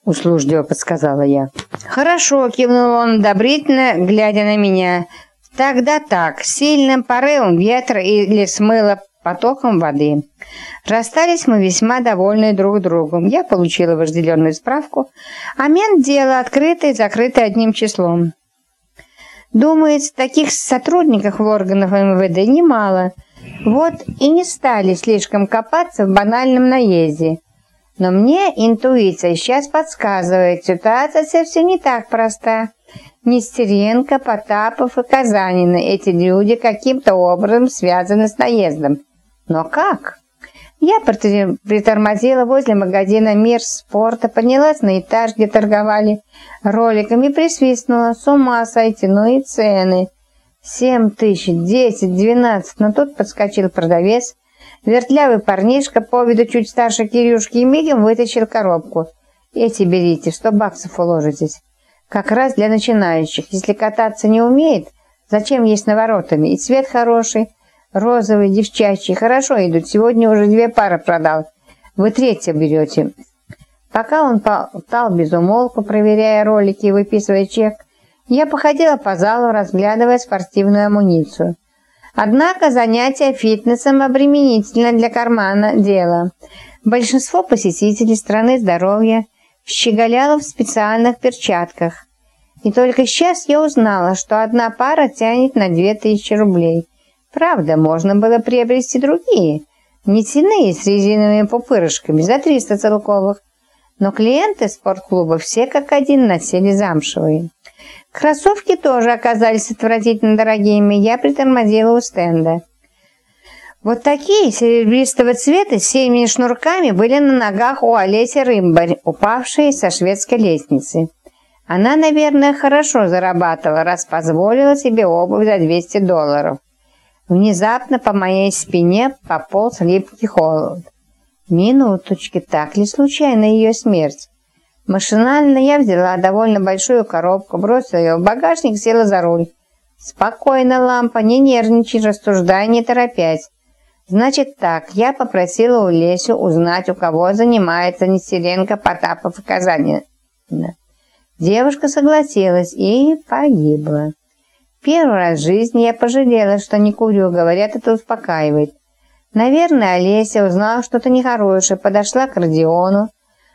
— услужливо подсказала я. «Хорошо», — кивнул он одобрительно, глядя на меня. «Тогда так, сильным порывом ветра или смыло потоком воды. Расстались мы весьма довольны друг другом. Я получила вожделенную справку, а мент дело открытое и закрытое одним числом. Думается, таких сотрудников в органах МВД немало. Вот и не стали слишком копаться в банальном наезде. Но мне интуиция сейчас подсказывает, ситуация совсем не так проста. Нестеренко, Потапов и Казанина – эти люди каким-то образом связаны с наездом. Но как? Я притормозила возле магазина «Мир спорта», поднялась на этаж, где торговали роликами, присвистнула. С ума сойти, ну и цены. Семь тысяч, десять, двенадцать. Но тут подскочил продавец. Вертлявый парнишка, по виду чуть старше Кирюшки, и мигом вытащил коробку. Эти берите, сто баксов уложитесь. Как раз для начинающих. Если кататься не умеет, зачем есть наворотами? И цвет хороший, Розовые, девчачьи, хорошо идут. Сегодня уже две пары продал. Вы третье берете. Пока он болтал без умолку, проверяя ролики и выписывая чек, я походила по залу, разглядывая спортивную амуницию. Однако занятие фитнесом обременительно для кармана дело. Большинство посетителей страны здоровья щеголяло в специальных перчатках. И только сейчас я узнала, что одна пара тянет на 2000 рублей. Правда, можно было приобрести другие, нитяные с резиновыми пупырышками за 300 целковых, но клиенты спортклуба все как один носили замшевые. Кроссовки тоже оказались отвратительно дорогими, я притормозила у стенда. Вот такие серебристого цвета с семьими шнурками были на ногах у Олеси Рымбарь, упавшей со шведской лестницы. Она, наверное, хорошо зарабатывала, раз позволила себе обувь за 200 долларов. Внезапно по моей спине пополз липкий холод. Минуточки, так ли случайно ее смерть? Машинально я взяла довольно большую коробку, бросила ее в багажник, села за руль. «Спокойно, лампа, не нервничай, рассуждай, не торопясь». «Значит так, я попросила у Лесю узнать, у кого занимается Нестеренко, Потапов и Казанина». Девушка согласилась и погибла. Первый раз в жизни я пожалела, что не курю, говорят, это успокаивает. Наверное, Олеся узнала что-то нехорошее, подошла к Родиону,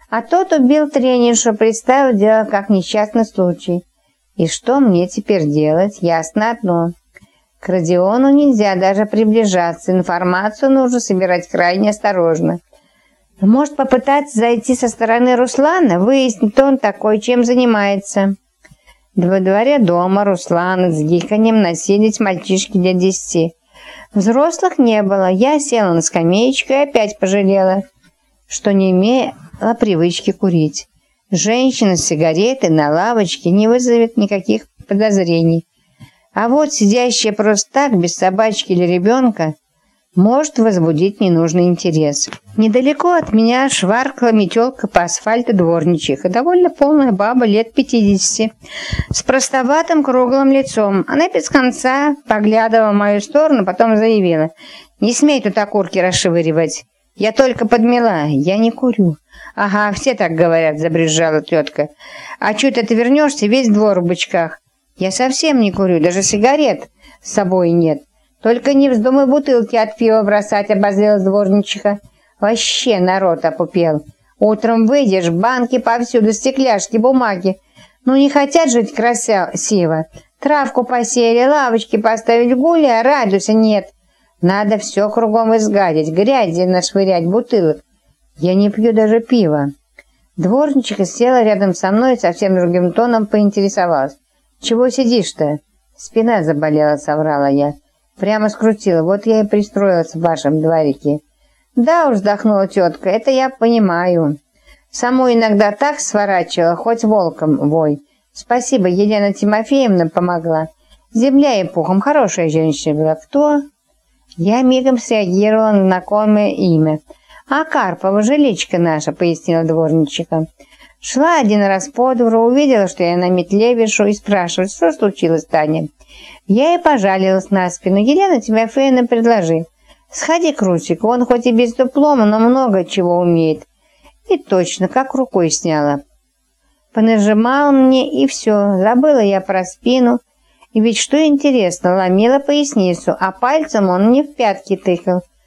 а тот убил тренершу, представил дело как несчастный случай. И что мне теперь делать? Ясно одно. К Родиону нельзя даже приближаться, информацию нужно собирать крайне осторожно. Может попытаться зайти со стороны Руслана, выяснить, он такой, чем занимается. Во дворе дома Руслана с гиканьем носились мальчишки для десяти. Взрослых не было. Я села на скамеечку и опять пожалела, что не имела привычки курить. Женщина с сигаретой на лавочке не вызовет никаких подозрений. А вот сидящая просто так, без собачки или ребенка, может возбудить ненужный интерес. Недалеко от меня шваркала метелка по асфальту дворничиха, довольно полная баба лет 50, с простоватым круглым лицом. Она без конца поглядывала в мою сторону, потом заявила, «Не смей тут окурки расшевыривать. Я только подмела, я не курю». «Ага, все так говорят», — забрежала тетка. «А чуть ты вернешься, весь двор в бычках». «Я совсем не курю, даже сигарет с собой нет». «Только не вздумай бутылки от пива бросать», — обозлилась дворничиха. «Вообще народ опупел. Утром выйдешь, банки повсюду, стекляшки, бумаги. Ну не хотят жить красиво. Травку посеяли, лавочки поставили, гуляй, радуйся, нет. Надо все кругом изгадить, грязи нашвырять, бутылок. Я не пью даже пива». Дворничиха села рядом со мной и совсем другим тоном поинтересовалась. «Чего сидишь-то?» «Спина заболела», — соврала я. Прямо скрутила. Вот я и пристроилась в вашем дворике. Да уж, вздохнула тетка, это я понимаю. Саму иногда так сворачивала, хоть волком вой. Спасибо, Елена Тимофеевна помогла. Земля и пухом, хорошая женщина была. Кто? Я мигом среагировала на знакомое имя. «А Карпова, жиличка наша», — пояснила дворничка. Шла один раз по двору, увидела, что я на метле вешу, и спрашивает, что случилось, Таня. Я и пожалилась на спину. Елена Тимофеевна предложи. Сходи к Русику, он хоть и без диплома, но много чего умеет. И точно, как рукой сняла. понажимал мне, и все, забыла я про спину. И ведь что интересно, ломила поясницу, а пальцем он мне в пятки тыкал –